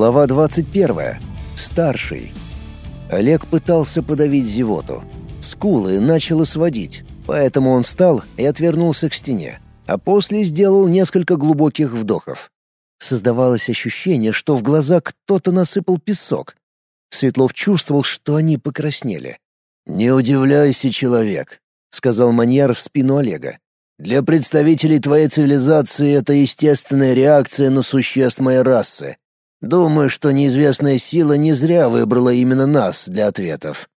Глава 21. Старший. Олег пытался подавить зевоту. Скулы начало сводить, поэтому он встал и отвернулся к стене, а после сделал несколько глубоких вдохов. Создавалось ощущение, что в глаза кто-то насыпал песок. Светлов чувствовал, что они покраснели. «Не удивляйся, человек», — сказал Маньяр в спину Олега. «Для представителей твоей цивилизации это естественная реакция на существ моей расы. Думаю, что неизвестная сила не зря выбрала именно нас для ответов.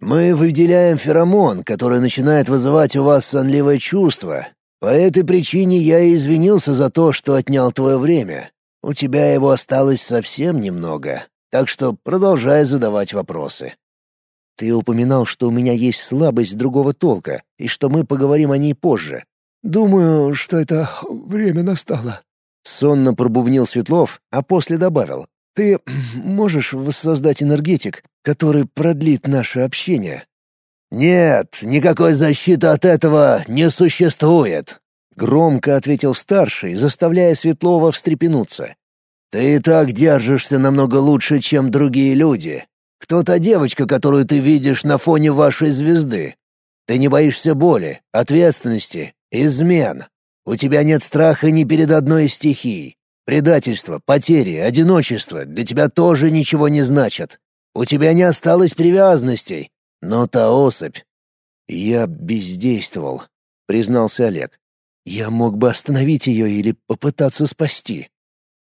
Мы выделяем феромон, который начинает вызывать у вас сонливое чувство. По этой причине я и извинился за то, что отнял твое время. У тебя его осталось совсем немного, так что продолжай задавать вопросы. Ты упоминал, что у меня есть слабость другого толка, и что мы поговорим о ней позже. Думаю, что это время настало. Сонно пробубнил Светлов, а после добавил. «Ты можешь воссоздать энергетик, который продлит наше общение?» «Нет, никакой защиты от этого не существует», — громко ответил старший, заставляя Светлова встрепенуться. «Ты и так держишься намного лучше, чем другие люди. Кто та девочка, которую ты видишь на фоне вашей звезды? Ты не боишься боли, ответственности, измен. У тебя нет страха ни перед одной из стихий. Предательство, потери, одиночество для тебя тоже ничего не значат. У тебя не осталось привязанностей. Но та особь... Я бездействовал, признался Олег. Я мог бы остановить ее или попытаться спасти.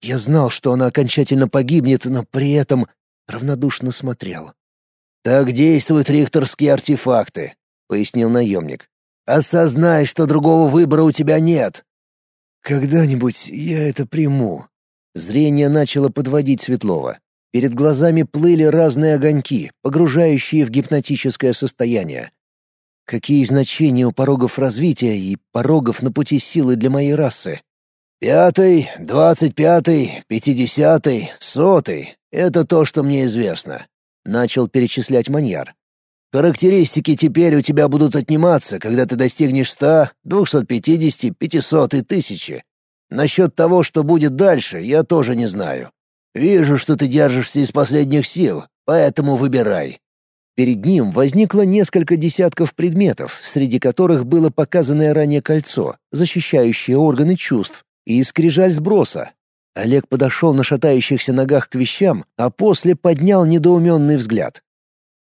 Я знал, что она окончательно погибнет, но при этом равнодушно смотрел. «Так действуют рихтерские артефакты», — пояснил наемник. Осознай, что другого выбора у тебя нет. Когда-нибудь я это приму. Зрение начало подводить Светлова. Перед глазами плыли разные огоньки, погружающие в гипнотическое состояние. Какие значения у порогов развития и порогов на пути силы для моей расы? Пятый, двадцать пятый, пятидесятый, сотый — это то, что мне известно. Начал перечислять маньяр. Характеристики теперь у тебя будут отниматься, когда ты достигнешь ста, двухсот пятидесяти, пятисот и тысячи. Насчет того, что будет дальше, я тоже не знаю. Вижу, что ты держишься из последних сил, поэтому выбирай». Перед ним возникло несколько десятков предметов, среди которых было показанное ранее кольцо, защищающее органы чувств, и скрижаль сброса. Олег подошел на шатающихся ногах к вещам, а после поднял недоуменный взгляд.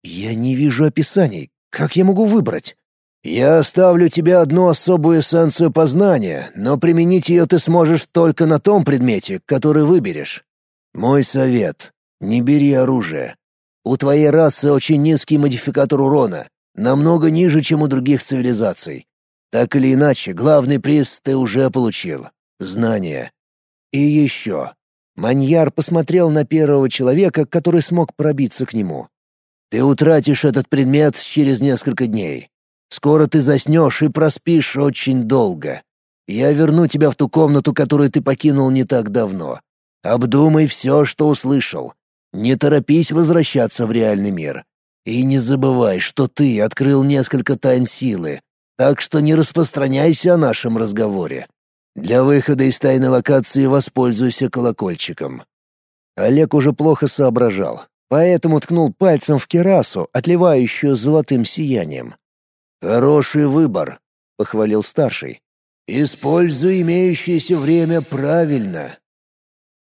«Я не вижу описаний. Как я могу выбрать?» «Я оставлю тебе одну особую эссенцию познания, но применить ее ты сможешь только на том предмете, который выберешь. Мой совет — не бери оружие. У твоей расы очень низкий модификатор урона, намного ниже, чем у других цивилизаций. Так или иначе, главный приз ты уже получил — знания. И еще». Маньяр посмотрел на первого человека, который смог пробиться к нему. Ты утратишь этот предмет через несколько дней. Скоро ты заснешь и проспишь очень долго. Я верну тебя в ту комнату, которую ты покинул не так давно. Обдумай все, что услышал. Не торопись возвращаться в реальный мир. И не забывай, что ты открыл несколько тайн силы, так что не распространяйся о нашем разговоре. Для выхода из тайной локации воспользуйся колокольчиком». Олег уже плохо соображал, поэтому ткнул пальцем в керасу, отливающую золотым сиянием. «Хороший выбор», — похвалил старший. «Используй имеющееся время правильно».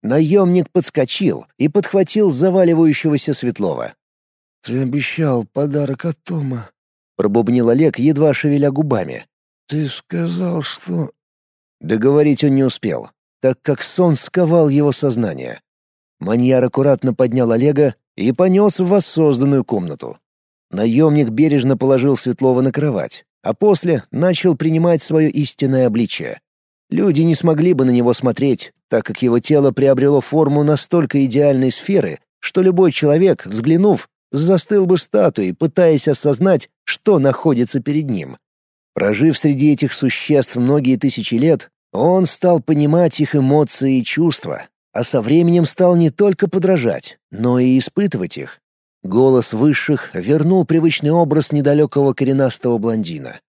Наемник подскочил и подхватил заваливающегося Светлова. «Ты обещал подарок от Тома», — пробубнил Олег, едва шевеля губами. «Ты сказал, что...» Договорить он не успел, так как сон сковал его сознание. Маньяр аккуратно поднял Олега и понес в воссозданную комнату. Наемник бережно положил Светлова на кровать, а после начал принимать свое истинное обличие. Люди не смогли бы на него смотреть, так как его тело приобрело форму настолько идеальной сферы, что любой человек, взглянув, застыл бы статуей, пытаясь осознать, что находится перед ним. Прожив среди этих существ многие тысячи лет, он стал понимать их эмоции и чувства, а со временем стал не только подражать, но и испытывать их. Голос высших вернул привычный образ недалекого коренастого блондина.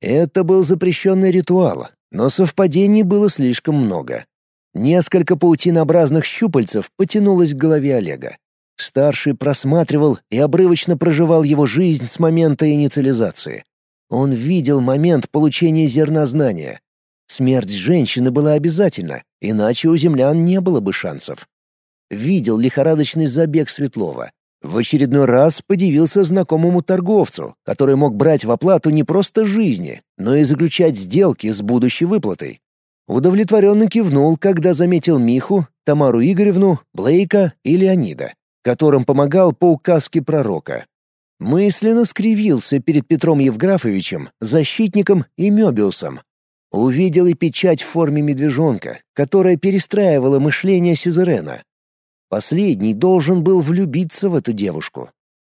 Это был запрещенный ритуал, но совпадений было слишком много. Несколько паутинообразных щупальцев потянулось к голове Олега. Старший просматривал и обрывочно проживал его жизнь с момента инициализации. Он видел момент получения зерна знания. Смерть женщины была обязательна, иначе у землян не было бы шансов. Видел лихорадочный забег Светлова. В очередной раз подивился знакомому торговцу, который мог брать в оплату не просто жизни, но и заключать сделки с будущей выплатой. Удовлетворенно кивнул, когда заметил Миху, Тамару Игоревну, Блейка и Леонида которым помогал по указке пророка. Мысленно скривился перед Петром Евграфовичем, защитником и Мёбиусом. Увидел и печать в форме медвежонка, которая перестраивала мышление сюзерена. Последний должен был влюбиться в эту девушку.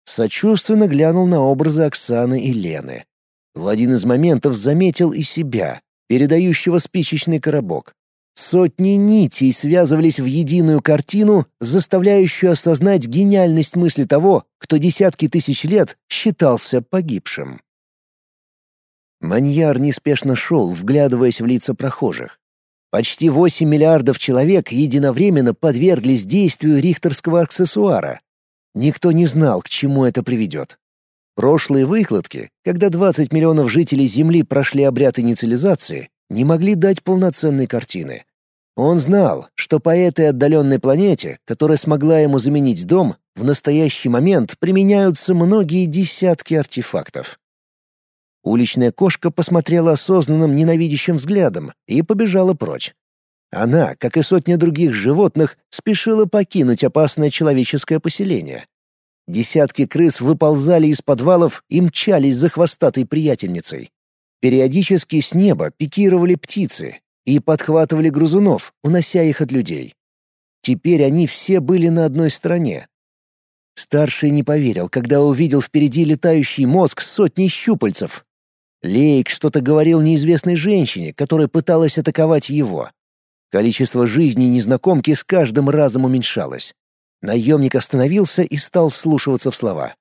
Сочувственно глянул на образы Оксаны и Лены. В один из моментов заметил и себя, передающего спичечный коробок. Сотни нитей связывались в единую картину, заставляющую осознать гениальность мысли того, кто десятки тысяч лет считался погибшим. Маньяр неспешно шел, вглядываясь в лица прохожих. Почти 8 миллиардов человек единовременно подверглись действию рихтерского аксессуара. Никто не знал, к чему это приведет. Прошлые выкладки, когда 20 миллионов жителей Земли прошли обряд инициализации, не могли дать полноценной картины. Он знал, что по этой отдаленной планете, которая смогла ему заменить дом, в настоящий момент применяются многие десятки артефактов. Уличная кошка посмотрела осознанным ненавидящим взглядом и побежала прочь. Она, как и сотни других животных, спешила покинуть опасное человеческое поселение. Десятки крыс выползали из подвалов и мчались за хвостатой приятельницей. Периодически с неба пикировали птицы и подхватывали грузунов, унося их от людей. Теперь они все были на одной стороне. Старший не поверил, когда увидел впереди летающий мозг с сотней щупальцев. Лейк что-то говорил неизвестной женщине, которая пыталась атаковать его. Количество жизней незнакомки с каждым разом уменьшалось. Наемник остановился и стал вслушиваться в слова.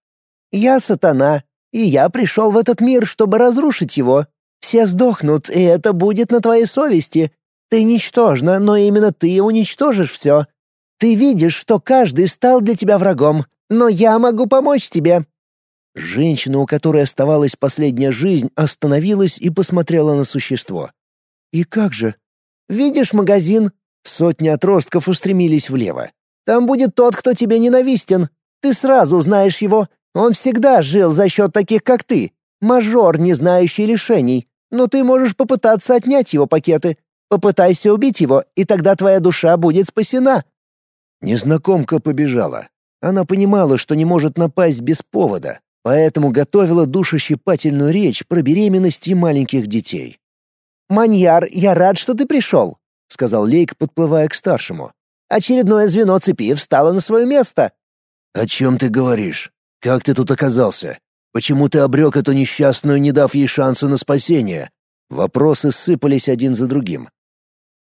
«Я сатана, и я пришел в этот мир, чтобы разрушить его. Все сдохнут, и это будет на твоей совести. Ты ничтожна, но именно ты уничтожишь все. Ты видишь, что каждый стал для тебя врагом, но я могу помочь тебе». Женщина, у которой оставалась последняя жизнь, остановилась и посмотрела на существо. «И как же?» «Видишь магазин?» Сотни отростков устремились влево. «Там будет тот, кто тебе ненавистен. Ты сразу узнаешь его. Он всегда жил за счет таких, как ты. Мажор, не знающий лишений. Но ты можешь попытаться отнять его пакеты. Попытайся убить его, и тогда твоя душа будет спасена». Незнакомка побежала. Она понимала, что не может напасть без повода, поэтому готовила душещипательную речь про беременность и маленьких детей. «Маньяр, я рад, что ты пришел», — сказал Лейк, подплывая к старшему. «Очередное звено цепи встало на свое место». «О чем ты говоришь? Как ты тут оказался? Почему ты обрек эту несчастную, не дав ей шанса на спасение?» Вопросы сыпались один за другим.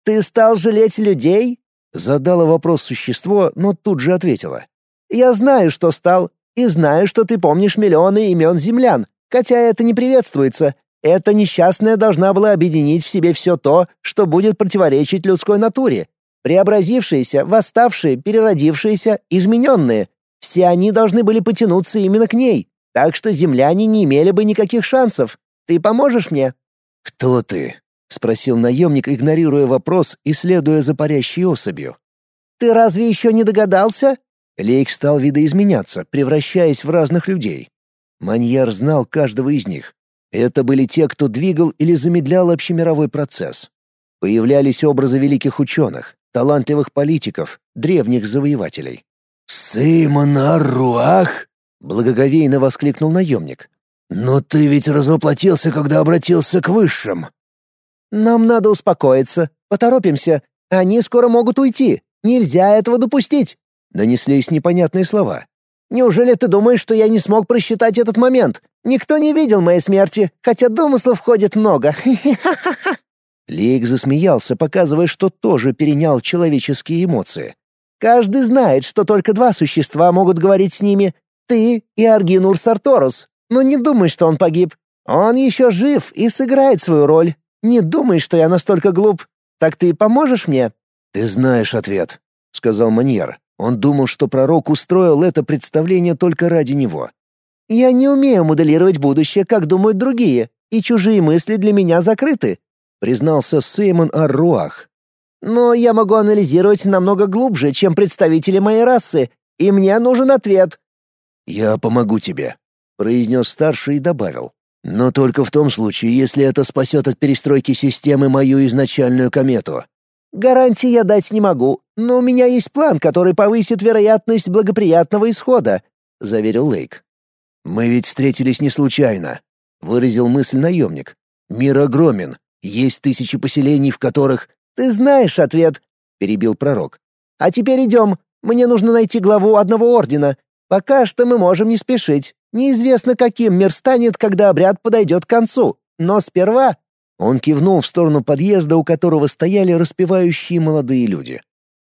«Ты стал жалеть людей?» Задала вопрос существо, но тут же ответила. «Я знаю, что стал, и знаю, что ты помнишь миллионы имен землян, хотя это не приветствуется. Эта несчастная должна была объединить в себе все то, что будет противоречить людской натуре. Преобразившиеся, восставшие, переродившиеся, измененные. Все они должны были потянуться именно к ней, так что земляне не имели бы никаких шансов. Ты поможешь мне?» «Кто ты?» — спросил наемник, игнорируя вопрос и следуя за парящей особью. «Ты разве еще не догадался?» Лейк стал видоизменяться, превращаясь в разных людей. Маньяр знал каждого из них. Это были те, кто двигал или замедлял общемировой процесс. Появлялись образы великих ученых, талантливых политиков, древних завоевателей. «Симон Аруах!» — благоговейно воскликнул наемник. «Но ты ведь развоплотился, когда обратился к высшим». «Нам надо успокоиться. Поторопимся. Они скоро могут уйти. Нельзя этого допустить!» Донеслись непонятные слова. «Неужели ты думаешь, что я не смог просчитать этот момент? Никто не видел моей смерти, хотя домыслов ходит много. Лик засмеялся, показывая, что тоже перенял человеческие эмоции. «Каждый знает, что только два существа могут говорить с ними — ты и Аргинур Сарторус. Но не думай, что он погиб. Он еще жив и сыграет свою роль. Не думай, что я настолько глуп. Так ты поможешь мне?» «Ты знаешь ответ», — сказал Маньер. Он думал, что пророк устроил это представление только ради него. «Я не умею моделировать будущее, как думают другие, и чужие мысли для меня закрыты», — признался Сеймон Арруах. «Но я могу анализировать намного глубже, чем представители моей расы, и мне нужен ответ». «Я помогу тебе», — произнес старший и добавил. «Но только в том случае, если это спасет от перестройки системы мою изначальную комету. Гарантии я дать не могу, но у меня есть план, который повысит вероятность благоприятного исхода», — заверил Лейк. «Мы ведь встретились не случайно», — выразил мысль наемник. «Мир огромен. Есть тысячи поселений, в которых...» «Ты знаешь ответ», — перебил пророк. «А теперь идем. Мне нужно найти главу одного ордена. Пока что мы можем не спешить. Неизвестно, каким мир станет, когда обряд подойдет к концу. Но сперва он кивнул в сторону подъезда, у которого стояли распевающие молодые люди.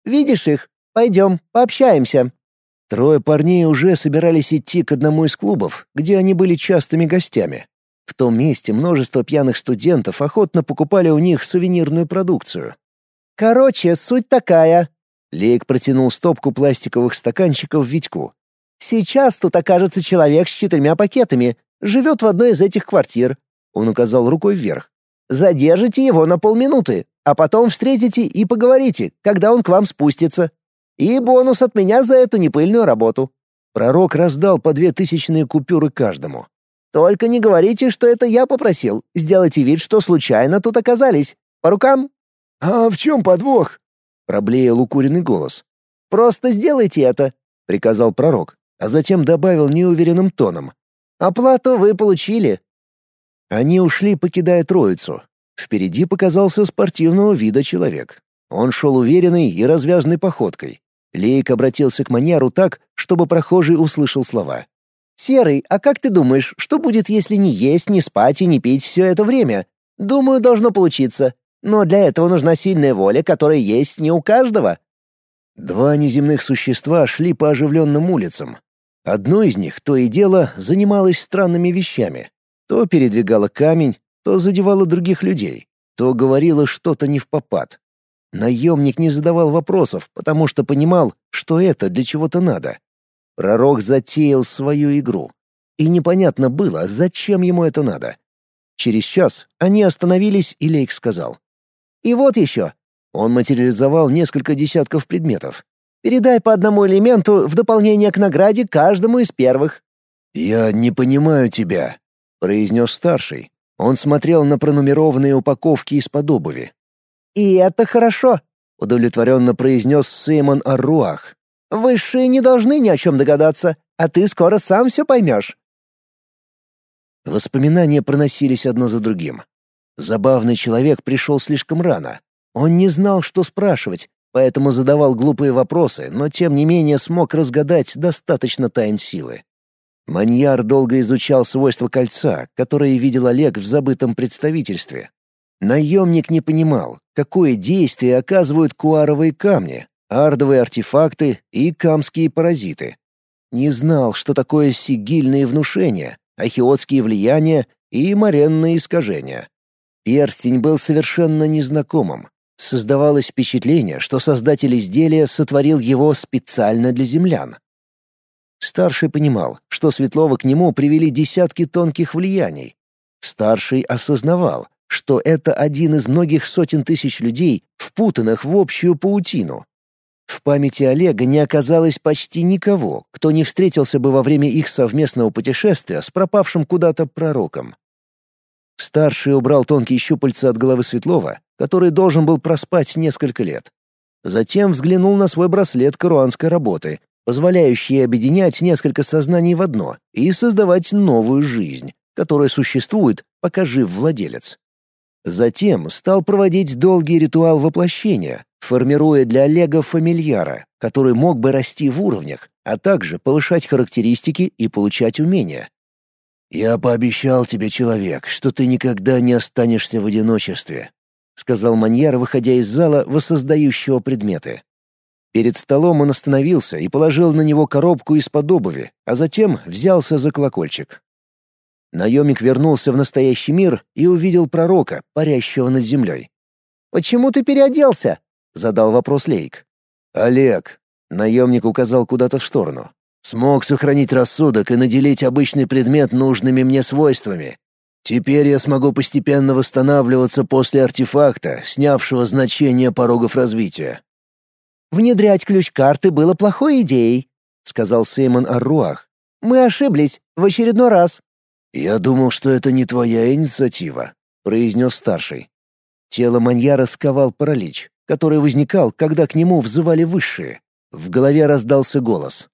«Видишь их? Пойдем, пообщаемся». Трое парней уже собирались идти к одному из клубов, где они были частыми гостями. В том месте множество пьяных студентов охотно покупали у них сувенирную продукцию. «Короче, суть такая». Лейк протянул стопку пластиковых стаканчиков Витьку. «Сейчас тут окажется человек с четырьмя пакетами, живет в одной из этих квартир». Он указал рукой вверх. Задержите его на полминуты, а потом встретите и поговорите, когда он к вам спустится. И бонус от меня за эту непыльную работу». Пророк раздал по две тысячные купюры каждому. «Только не говорите, что это я попросил. Сделайте вид, что случайно тут оказались. По рукам?» «А в чем подвох?» — проблеял укуренный голос. «Просто сделайте это», — приказал пророк, а затем добавил неуверенным тоном. «Оплату вы получили. Они ушли, покидая троицу. Впереди показался спортивного вида человек. Он шел уверенной и развязной походкой. Лейк обратился к маньяру так, чтобы прохожий услышал слова. «Серый, а как ты думаешь, что будет, если не есть, не спать и не пить все это время? Думаю, должно получиться. Но для этого нужна сильная воля, которая есть не у каждого». Два неземных существа шли по оживленным улицам. Одно из них, то и дело, занималось странными вещами. То передвигала камень, то задевала других людей, то говорила что-то не в попад. Наемник не задавал вопросов, потому что понимал, что это для чего-то надо. Пророк затеял свою игру. И непонятно было, зачем ему это надо. Через час они остановились, и Лейк сказал. «И вот еще». Он материализовал несколько десятков предметов. «Передай по одному элементу в дополнение к награде каждому из первых». «Я не понимаю тебя», — произнес старший. Он смотрел на пронумерованные упаковки из-под обуви. «И это хорошо», — удовлетворенно произнес Сеймон Арруах. «Высшие не должны ни о чем догадаться, а ты скоро сам все поймешь». Воспоминания проносились одно за другим. Забавный человек пришел слишком рано. Он не знал, что спрашивать, поэтому задавал глупые вопросы, но тем не менее смог разгадать достаточно тайн силы. Маньяр долго изучал свойства кольца, которое видел Олег в забытом представительстве. Наемник не понимал, какое действие оказывают куаровые камни, ардовые артефакты и камские паразиты. Не знал, что такое сигильные внушения, ахиотские влияния и моренные искажения. Перстень был совершенно незнакомым. Создавалось впечатление, что создатель изделия сотворил его специально для землян. Старший понимал, что Светлова к нему привели десятки тонких влияний. Старший осознавал, что это один из многих сотен тысяч людей, впутанных в общую паутину. В памяти Олега не оказалось почти никого, кто не встретился бы во время их совместного путешествия с пропавшим куда-то пророком. Старший убрал тонкие щупальца от головы Светлова, который должен был проспать несколько лет. Затем взглянул на свой браслет каруанской работы, позволяющие объединять несколько сознаний в одно и создавать новую жизнь, которая существует, пока жив владелец. Затем стал проводить долгий ритуал воплощения, формируя для Олега фамильяра, который мог бы расти в уровнях, а также повышать характеристики и получать умения. «Я пообещал тебе, человек, что ты никогда не останешься в одиночестве», — сказал Маньяр, выходя из зала воссоздающего предметы. Перед столом он остановился и положил на него коробку из-под обуви, а затем взялся за колокольчик. Наемник вернулся в настоящий мир и увидел пророка, парящего над землей. «Почему ты переоделся?» — задал вопрос Лейк. Олег, наемник указал куда-то в сторону. Смог сохранить рассудок и наделить обычный предмет нужными мне свойствами. Теперь я смогу постепенно восстанавливаться после артефакта, снявшего значение порогов развития. «Внедрять ключ-карты было плохой идеей», — сказал Сеймон Арруах. «Мы ошиблись в очередной раз». «Я думал, что это не твоя инициатива», — произнес старший. Тело маньяра сковал паралич, который возникал, когда к нему взывали высшие. В голове раздался голос.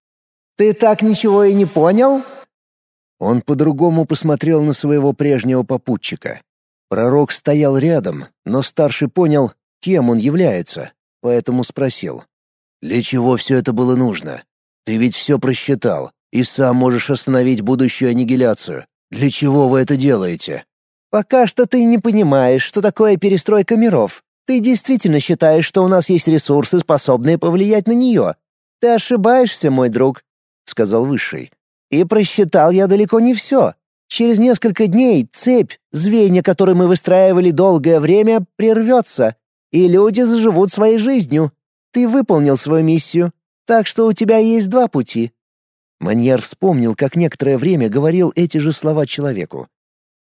«Ты так ничего и не понял?» Он по-другому посмотрел на своего прежнего попутчика. Пророк стоял рядом, но старший понял, кем он является, поэтому спросил. «Для чего все это было нужно? Ты ведь все просчитал и сам можешь остановить будущую аннигиляцию. Для чего вы это делаете?» «Пока что ты не понимаешь, что такое перестройка миров. Ты действительно считаешь, что у нас есть ресурсы, способные повлиять на нее. Ты ошибаешься, мой друг», — сказал Высший. И просчитал я далеко не все. Через несколько дней цепь, звенья которой мы выстраивали долгое время, прервется, и люди заживут своей жизнью. Ты выполнил свою миссию, так что у тебя есть два пути». Маньяр вспомнил, как некоторое время говорил эти же слова человеку.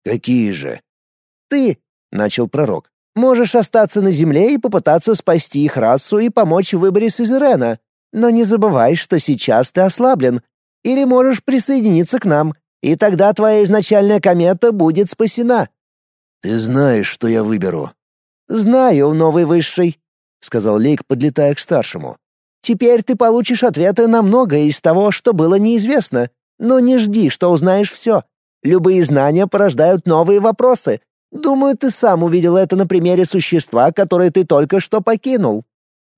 «Какие же?» «Ты», — начал пророк, — «можешь остаться на земле и попытаться спасти их расу и помочь в выборе Сюзерена. Но не забывай, что сейчас ты ослаблен, или можешь присоединиться к нам, и тогда твоя изначальная комета будет спасена». «Ты знаешь, что я выберу». «Знаю, новый высший», — сказал Лейк, подлетая к старшему. «Теперь ты получишь ответы на многое из того, что было неизвестно, но не жди, что узнаешь все. Любые знания порождают новые вопросы. Думаю, ты сам увидел это на примере существа, которое ты только что покинул».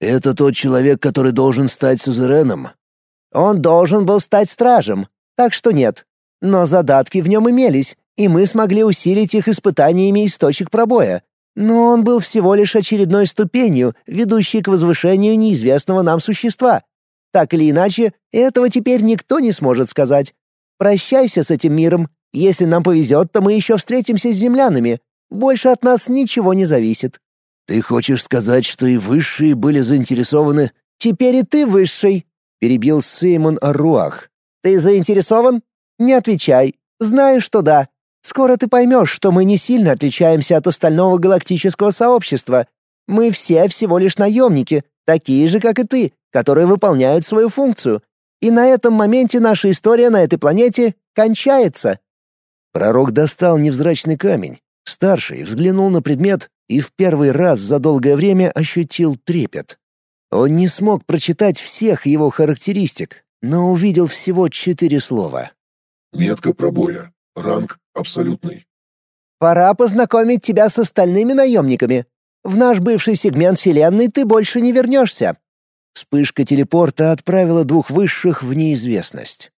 «Это тот человек, который должен стать сузереном?» Он должен был стать стражем, так что нет. Но задатки в нем имелись, и мы смогли усилить их испытаниями из точек пробоя. Но он был всего лишь очередной ступенью, ведущей к возвышению неизвестного нам существа. Так или иначе, этого теперь никто не сможет сказать. Прощайся с этим миром. Если нам повезет, то мы еще встретимся с землянами. Больше от нас ничего не зависит. Ты хочешь сказать, что и высшие были заинтересованы? Теперь и ты высший, перебил Сеймон Аруах. «Ты заинтересован? Не отвечай. Знаю, что да. Скоро ты поймешь, что мы не сильно отличаемся от остального галактического сообщества. Мы все всего лишь наемники, такие же, как и ты, которые выполняют свою функцию. И на этом моменте наша история на этой планете кончается». Пророк достал невзрачный камень. Старший взглянул на предмет и в первый раз за долгое время ощутил трепет. Он не смог прочитать всех его характеристик, но увидел всего четыре слова. «Метка пробоя. Ранг абсолютный». «Пора познакомить тебя с остальными наемниками. В наш бывший сегмент Вселенной ты больше не вернешься». Вспышка телепорта отправила двух высших в неизвестность.